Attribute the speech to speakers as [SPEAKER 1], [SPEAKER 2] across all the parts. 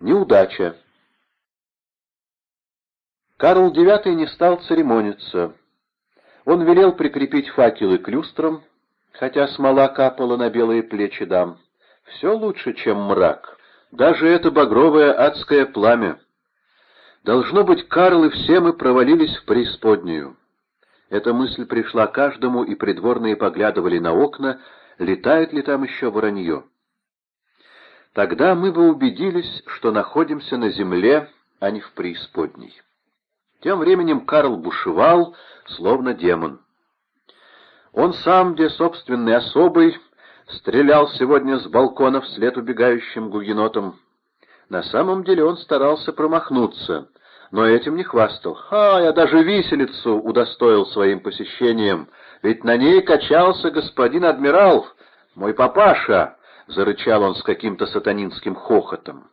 [SPEAKER 1] Неудача. Карл IX не стал церемониться. Он велел прикрепить факелы к люстрам, хотя смола капала на белые плечи дам. Все лучше, чем мрак. Даже это багровое адское пламя. Должно быть, Карл и все мы провалились в преисподнюю. Эта мысль пришла каждому, и придворные поглядывали на окна, летает ли там еще воронье. Тогда мы бы убедились, что находимся на земле, а не в преисподней. Тем временем Карл бушевал, словно демон. Он сам, где собственный особый, стрелял сегодня с балкона вслед убегающим гугенотам. На самом деле он старался промахнуться, но этим не хвастал. «А, я даже виселицу удостоил своим посещением, ведь на ней качался господин адмирал, мой папаша!» — зарычал он с каким-то сатанинским хохотом.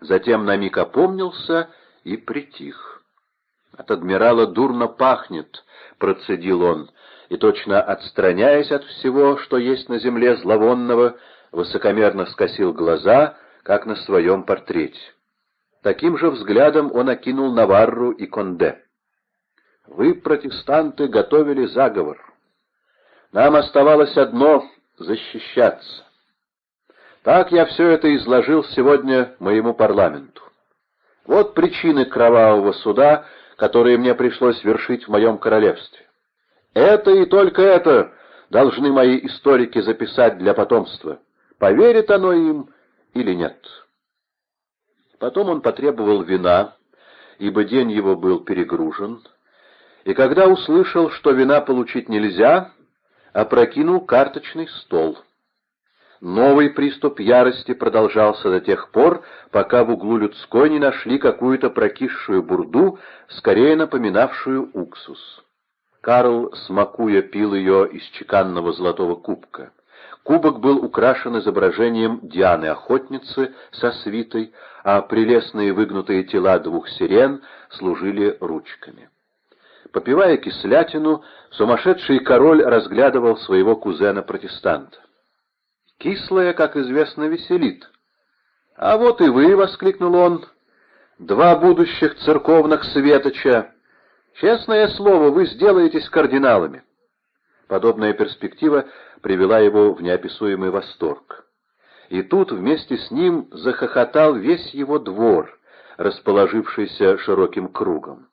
[SPEAKER 1] Затем на миг опомнился и притих. «От адмирала дурно пахнет», — процедил он, и, точно отстраняясь от всего, что есть на земле зловонного, высокомерно скосил глаза, как на своем портрете. Таким же взглядом он окинул Наварру и Конде. «Вы, протестанты, готовили заговор. Нам оставалось одно — защищаться. Так я все это изложил сегодня моему парламенту. Вот причины кровавого суда, которые мне пришлось вершить в моем королевстве. Это и только это должны мои историки записать для потомства. Поверит оно им или нет. Потом он потребовал вина, ибо день его был перегружен, и когда услышал, что вина получить нельзя, опрокинул карточный стол. Новый приступ ярости продолжался до тех пор, пока в углу людской не нашли какую-то прокисшую бурду, скорее напоминавшую уксус. Карл, смакуя, пил ее из чеканного золотого кубка. Кубок был украшен изображением Дианы-охотницы со свитой, а прелестные выгнутые тела двух сирен служили ручками. Попивая кислятину, сумасшедший король разглядывал своего кузена-протестанта. «Кислая, как известно, веселит». «А вот и вы!» — воскликнул он. «Два будущих церковных светоча!» Честное слово, вы сделаетесь кардиналами. Подобная перспектива привела его в неописуемый восторг. И тут вместе с ним захохотал весь его двор, расположившийся широким кругом.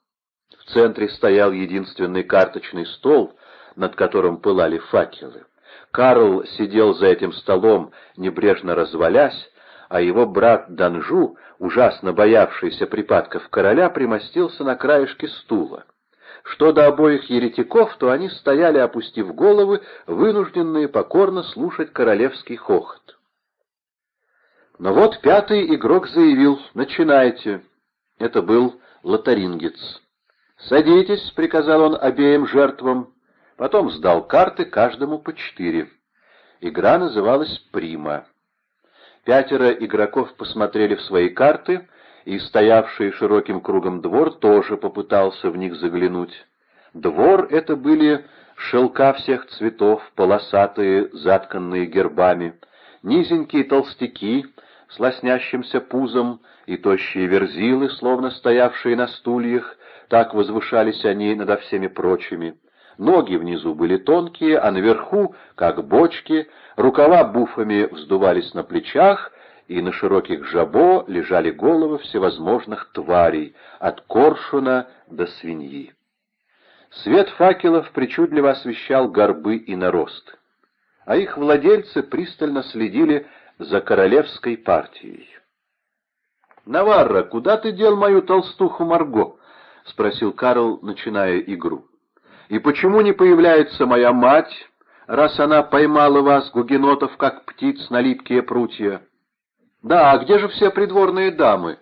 [SPEAKER 1] В центре стоял единственный карточный стол, над которым пылали факелы. Карл сидел за этим столом, небрежно развалясь, а его брат Данжу, ужасно боявшийся припадков короля, примостился на краешке стула. Что до обоих еретиков, то они стояли, опустив головы, вынужденные покорно слушать королевский хохот. Но вот пятый игрок заявил «Начинайте». Это был лотарингец. «Садитесь», — приказал он обеим жертвам, потом сдал карты каждому по четыре. Игра называлась «Прима». Пятеро игроков посмотрели в свои карты и стоявший широким кругом двор тоже попытался в них заглянуть. Двор — это были шелка всех цветов, полосатые, затканные гербами, низенькие толстяки с лоснящимся пузом и тощие верзилы, словно стоявшие на стульях, так возвышались они над всеми прочими. Ноги внизу были тонкие, а наверху, как бочки, рукава буфами вздувались на плечах, и на широких жабо лежали головы всевозможных тварей, от коршуна до свиньи. Свет факелов причудливо освещал горбы и нарост, а их владельцы пристально следили за королевской партией. «Наварра, куда ты дел мою толстуху Марго?» — спросил Карл, начиная игру. «И почему не появляется моя мать, раз она поймала вас, гугенотов, как птиц на липкие прутья?» «Да, а где же все придворные дамы?»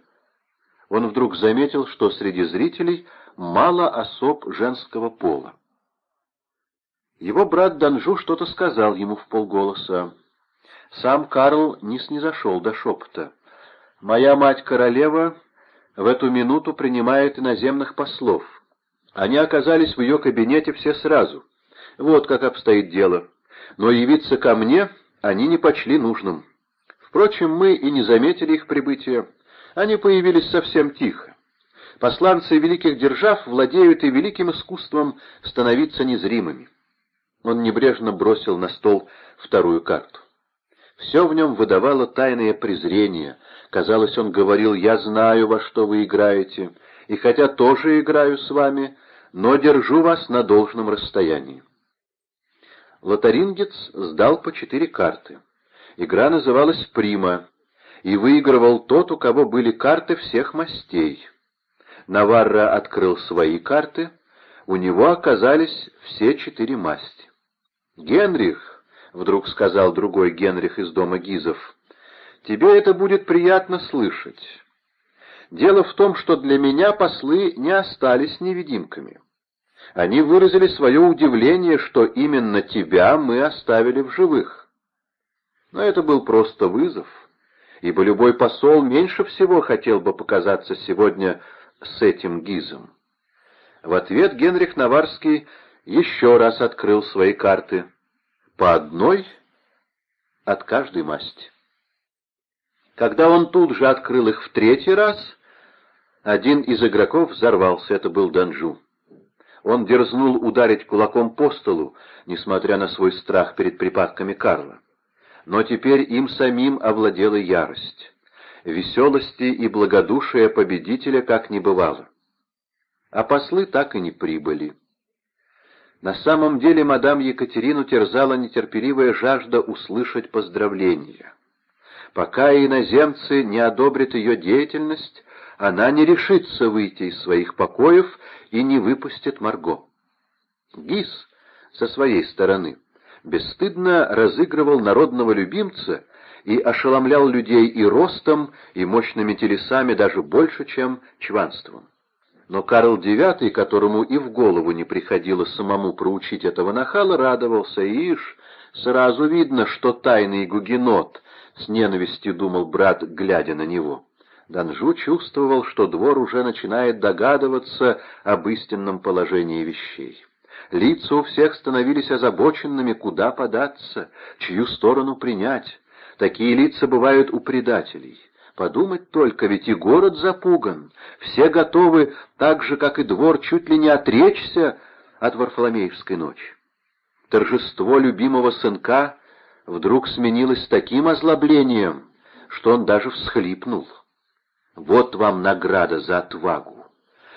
[SPEAKER 1] Он вдруг заметил, что среди зрителей мало особ женского пола. Его брат Данжу что-то сказал ему в полголоса. Сам Карл не снизошел до шепота. «Моя мать-королева в эту минуту принимает иноземных послов. Они оказались в ее кабинете все сразу. Вот как обстоит дело. Но явиться ко мне они не почли нужным». Впрочем, мы и не заметили их прибытия. Они появились совсем тихо. Посланцы великих держав владеют и великим искусством становиться незримыми. Он небрежно бросил на стол вторую карту. Все в нем выдавало тайное презрение. Казалось, он говорил, «Я знаю, во что вы играете, и хотя тоже играю с вами, но держу вас на должном расстоянии». Лотарингец сдал по четыре карты. Игра называлась «Прима», и выигрывал тот, у кого были карты всех мастей. Наварра открыл свои карты, у него оказались все четыре масти. «Генрих», — вдруг сказал другой Генрих из дома Гизов, — «тебе это будет приятно слышать. Дело в том, что для меня послы не остались невидимками. Они выразили свое удивление, что именно тебя мы оставили в живых. Но это был просто вызов, ибо любой посол меньше всего хотел бы показаться сегодня с этим Гизом. В ответ Генрих Наварский еще раз открыл свои карты. По одной от каждой масти. Когда он тут же открыл их в третий раз, один из игроков взорвался, это был Данжу. Он дерзнул ударить кулаком по столу, несмотря на свой страх перед припадками Карла. Но теперь им самим овладела ярость. Веселости и благодушия победителя как не бывало. А послы так и не прибыли. На самом деле мадам Екатерину терзала нетерпеливая жажда услышать поздравления. Пока иноземцы не одобрят ее деятельность, она не решится выйти из своих покоев и не выпустит Марго. Гис, со своей стороны, бесстыдно разыгрывал народного любимца и ошеломлял людей и ростом, и мощными телесами даже больше, чем чванством. Но Карл IX, которому и в голову не приходило самому проучить этого нахала, радовался, ишь, сразу видно, что тайный гугенот, с ненавистью думал брат, глядя на него. Данжу чувствовал, что двор уже начинает догадываться об истинном положении вещей. Лица у всех становились озабоченными, куда податься, чью сторону принять. Такие лица бывают у предателей. Подумать только, ведь и город запуган. Все готовы, так же, как и двор, чуть ли не отречься от Варфоломеевской ночи. Торжество любимого сынка вдруг сменилось таким озлоблением, что он даже всхлипнул. Вот вам награда за отвагу.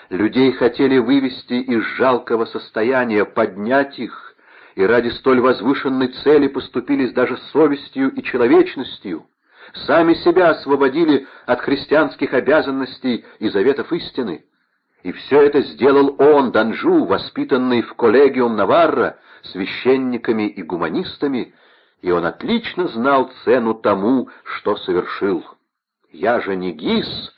[SPEAKER 1] Людей хотели вывести из жалкого состояния, поднять их, и ради столь возвышенной цели поступились даже совестью и человечностью. Сами себя освободили от христианских обязанностей и заветов истины. И все это сделал он, Данжу, воспитанный в коллегиум Наварра, священниками и гуманистами, и он отлично знал цену тому, что совершил. Я же не Гис,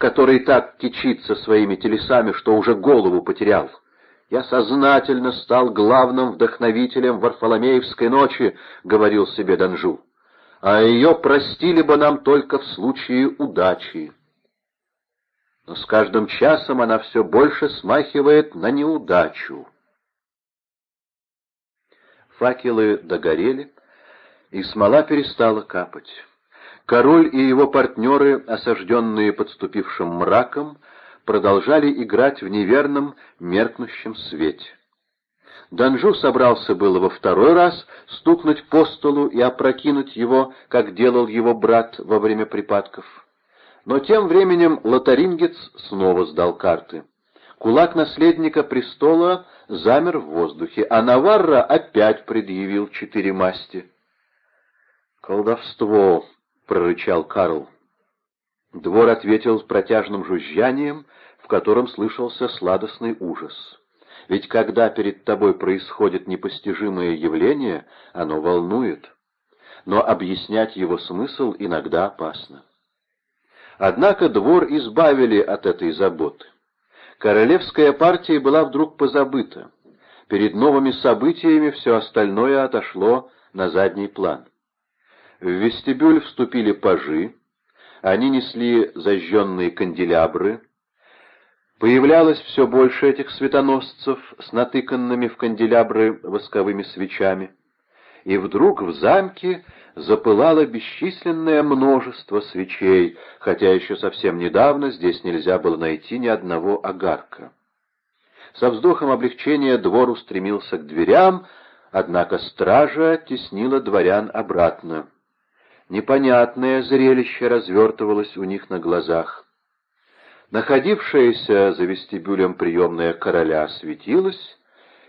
[SPEAKER 1] который так кичится своими телесами, что уже голову потерял. Я сознательно стал главным вдохновителем Варфоломеевской ночи, — говорил себе Данжу. А ее простили бы нам только в случае удачи. Но с каждым часом она все больше смахивает на неудачу. Факелы догорели, и смола перестала капать. Король и его партнеры, осажденные подступившим мраком, продолжали играть в неверном, меркнущем свете. Данжу собрался было во второй раз стукнуть по столу и опрокинуть его, как делал его брат во время припадков. Но тем временем лотарингец снова сдал карты. Кулак наследника престола замер в воздухе, а Наварра опять предъявил четыре масти. «Колдовство!» Прорычал Карл. Двор ответил протяжным жужжанием, в котором слышался сладостный ужас. Ведь когда перед тобой происходит непостижимое явление, оно волнует. Но объяснять его смысл иногда опасно. Однако двор избавили от этой заботы. Королевская партия была вдруг позабыта. Перед новыми событиями все остальное отошло на задний план. В вестибюль вступили пажи, они несли зажженные канделябры. Появлялось все больше этих светоносцев с натыканными в канделябры восковыми свечами. и вдруг в замке запылало бесчисленное множество свечей, хотя еще совсем недавно здесь нельзя было найти ни одного огарка. Со вздохом облегчения двор устремился к дверям, однако стража теснила дворян обратно. Непонятное зрелище развертывалось у них на глазах. Находившаяся за вестибюлем приемная короля светилась,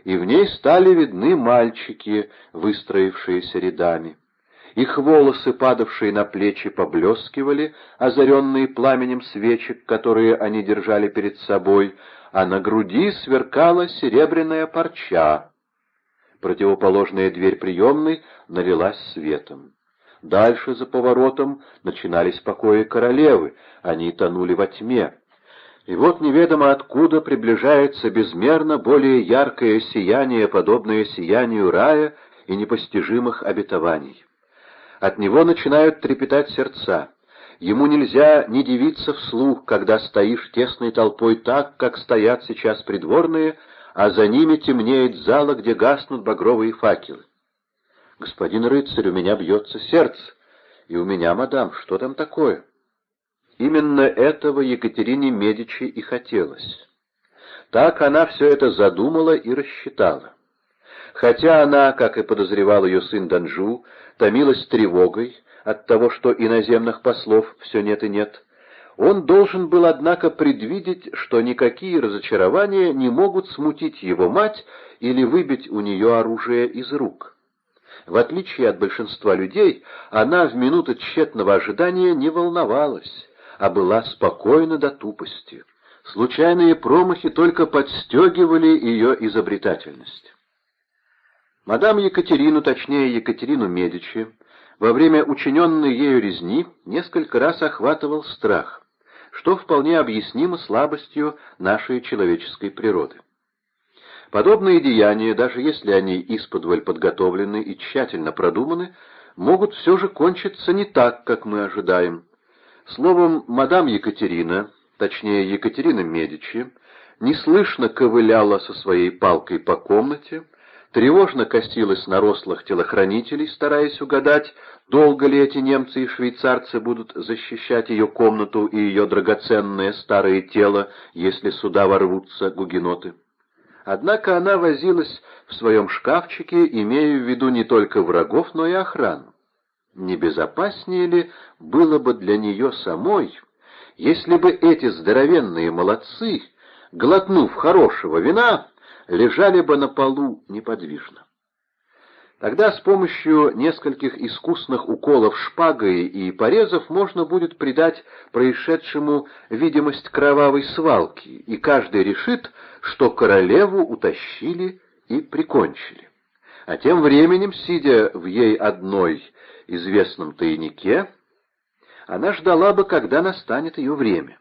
[SPEAKER 1] и в ней стали видны мальчики, выстроившиеся рядами. Их волосы, падавшие на плечи, поблескивали, озаренные пламенем свечек, которые они держали перед собой, а на груди сверкала серебряная парча. Противоположная дверь приемной налилась светом. Дальше, за поворотом, начинались покои королевы, они тонули во тьме. И вот неведомо откуда приближается безмерно более яркое сияние, подобное сиянию рая и непостижимых обетований. От него начинают трепетать сердца. Ему нельзя не дивиться вслух, когда стоишь тесной толпой так, как стоят сейчас придворные, а за ними темнеет зала, где гаснут багровые факелы. «Господин рыцарь, у меня бьется сердце. И у меня, мадам, что там такое?» Именно этого Екатерине Медичи и хотелось. Так она все это задумала и рассчитала. Хотя она, как и подозревал ее сын Данжу, томилась тревогой от того, что иноземных послов все нет и нет, он должен был, однако, предвидеть, что никакие разочарования не могут смутить его мать или выбить у нее оружие из рук. В отличие от большинства людей, она в минуты тщетного ожидания не волновалась, а была спокойна до тупости. Случайные промахи только подстегивали ее изобретательность. Мадам Екатерину, точнее Екатерину Медичи, во время учиненной ею резни несколько раз охватывал страх, что вполне объяснимо слабостью нашей человеческой природы. Подобные деяния, даже если они исподволь подготовлены и тщательно продуманы, могут все же кончиться не так, как мы ожидаем, Словом, мадам Екатерина, точнее Екатерина Медичи, неслышно ковыляла со своей палкой по комнате, тревожно косилась на рослых телохранителей, стараясь угадать, долго ли эти немцы и швейцарцы будут защищать ее комнату и ее драгоценное старое тело, если сюда ворвутся гугеноты. Однако она возилась в своем шкафчике, имея в виду не только врагов, но и охрану. Не безопаснее ли было бы для нее самой, если бы эти здоровенные молодцы, глотнув хорошего вина, лежали бы на полу неподвижно? Тогда с помощью нескольких искусных уколов шпагой и порезов можно будет придать происшедшему видимость кровавой свалки, и каждый решит, что королеву утащили и прикончили. А тем временем, сидя в ей одной известном тайнике, она ждала бы, когда настанет ее время.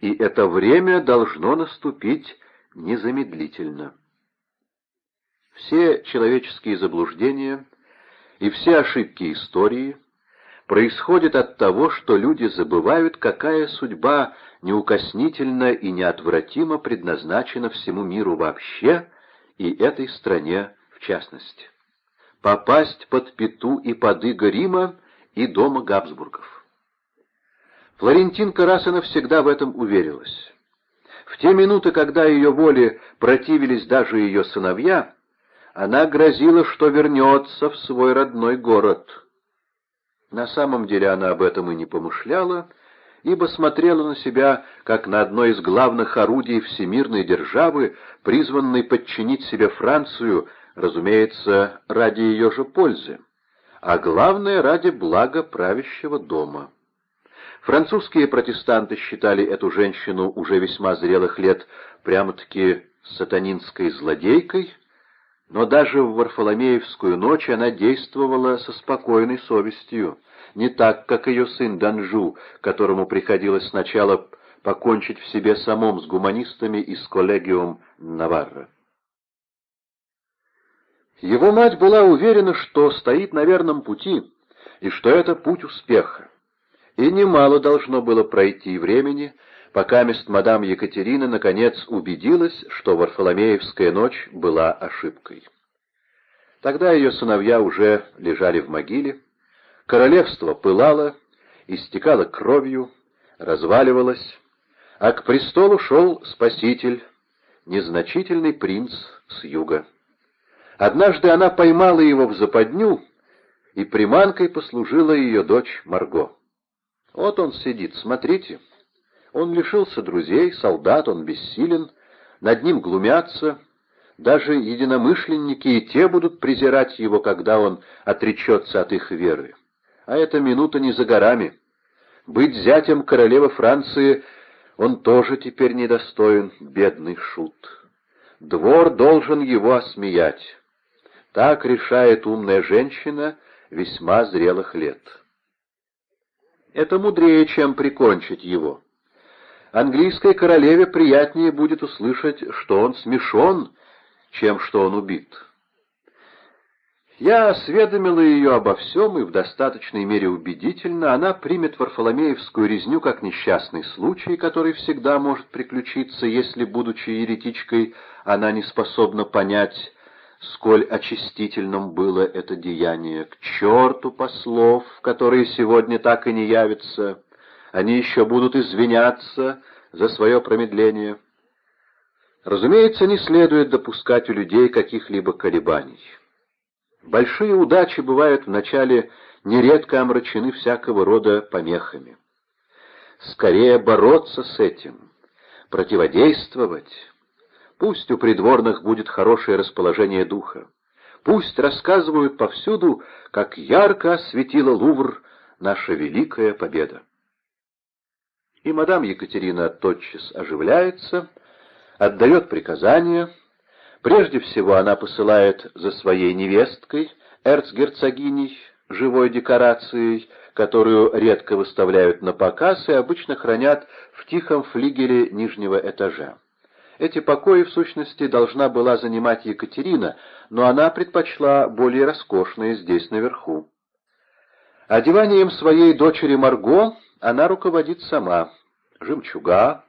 [SPEAKER 1] И это время должно наступить незамедлительно. Все человеческие заблуждения и все ошибки истории происходят от того, что люди забывают, какая судьба неукоснительно и неотвратимо предназначена всему миру вообще и этой стране в частности попасть под пету и под иго Рима и дома Габсбургов. Флорентинка раз и навсегда в этом уверилась. В те минуты, когда ее воле противились даже ее сыновья, она грозила, что вернется в свой родной город. На самом деле она об этом и не помышляла, ибо смотрела на себя, как на одно из главных орудий всемирной державы, призванной подчинить себе Францию разумеется, ради ее же пользы, а главное, ради блага правящего дома. Французские протестанты считали эту женщину уже весьма зрелых лет прямо-таки сатанинской злодейкой, но даже в Варфоломеевскую ночь она действовала со спокойной совестью, не так, как ее сын Данжу, которому приходилось сначала покончить в себе самом с гуманистами из коллегиум Наварра. Его мать была уверена, что стоит на верном пути, и что это путь успеха. И немало должно было пройти времени, пока мест мадам Екатерина наконец убедилась, что Варфоломеевская ночь была ошибкой. Тогда ее сыновья уже лежали в могиле, королевство пылало, истекало кровью, разваливалось, а к престолу шел спаситель, незначительный принц с юга. Однажды она поймала его в западню, и приманкой послужила ее дочь Марго. Вот он сидит, смотрите. Он лишился друзей, солдат, он бессилен, над ним глумятся, даже единомышленники и те будут презирать его, когда он отречется от их веры. А эта минута не за горами. Быть зятем королевы Франции он тоже теперь недостоин, бедный шут. Двор должен его осмеять. Так решает умная женщина весьма зрелых лет. Это мудрее, чем прикончить его. Английской королеве приятнее будет услышать, что он смешон, чем что он убит. Я осведомила ее обо всем, и в достаточной мере убедительно она примет Варфоломеевскую резню как несчастный случай, который всегда может приключиться, если, будучи еретичкой, она не способна понять, сколь очистительным было это деяние. К черту послов, которые сегодня так и не явятся, они еще будут извиняться за свое промедление. Разумеется, не следует допускать у людей каких-либо колебаний. Большие удачи бывают вначале нередко омрачены всякого рода помехами. Скорее бороться с этим, противодействовать. Пусть у придворных будет хорошее расположение духа. Пусть рассказывают повсюду, как ярко осветила Лувр наша великая победа. И мадам Екатерина тотчас оживляется, отдает приказания, Прежде всего она посылает за своей невесткой, эрцгерцогиней, живой декорацией, которую редко выставляют на показ и обычно хранят в тихом флигеле нижнего этажа. Эти покои, в сущности, должна была занимать Екатерина, но она предпочла более роскошные здесь наверху. Одеванием своей дочери Марго она руководит сама. Жемчуга,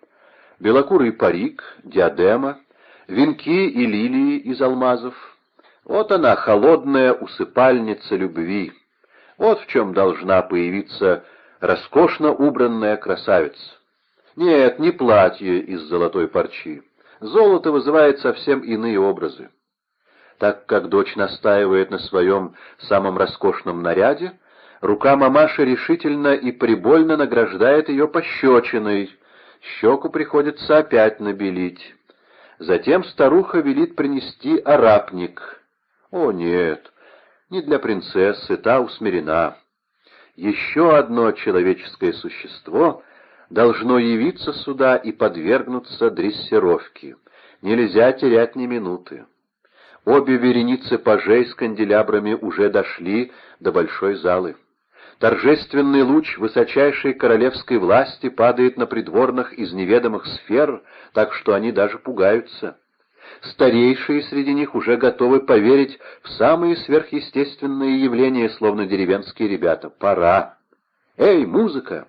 [SPEAKER 1] белокурый парик, диадема, венки и лилии из алмазов. Вот она, холодная усыпальница любви. Вот в чем должна появиться роскошно убранная красавица. Нет, не платье из золотой парчи. Золото вызывает совсем иные образы. Так как дочь настаивает на своем самом роскошном наряде, рука мамаши решительно и прибольно награждает ее пощечиной. Щеку приходится опять набелить. Затем старуха велит принести арапник. О, нет, не для принцессы, та усмирена. Еще одно человеческое существо должно явиться сюда и подвергнуться дрессировке. Нельзя терять ни минуты. Обе вереницы пажей с канделябрами уже дошли до большой залы. Торжественный луч высочайшей королевской власти падает на придворных из неведомых сфер, так что они даже пугаются. Старейшие среди них уже готовы поверить в самые сверхъестественные явления, словно деревенские ребята. Пора! Эй, музыка!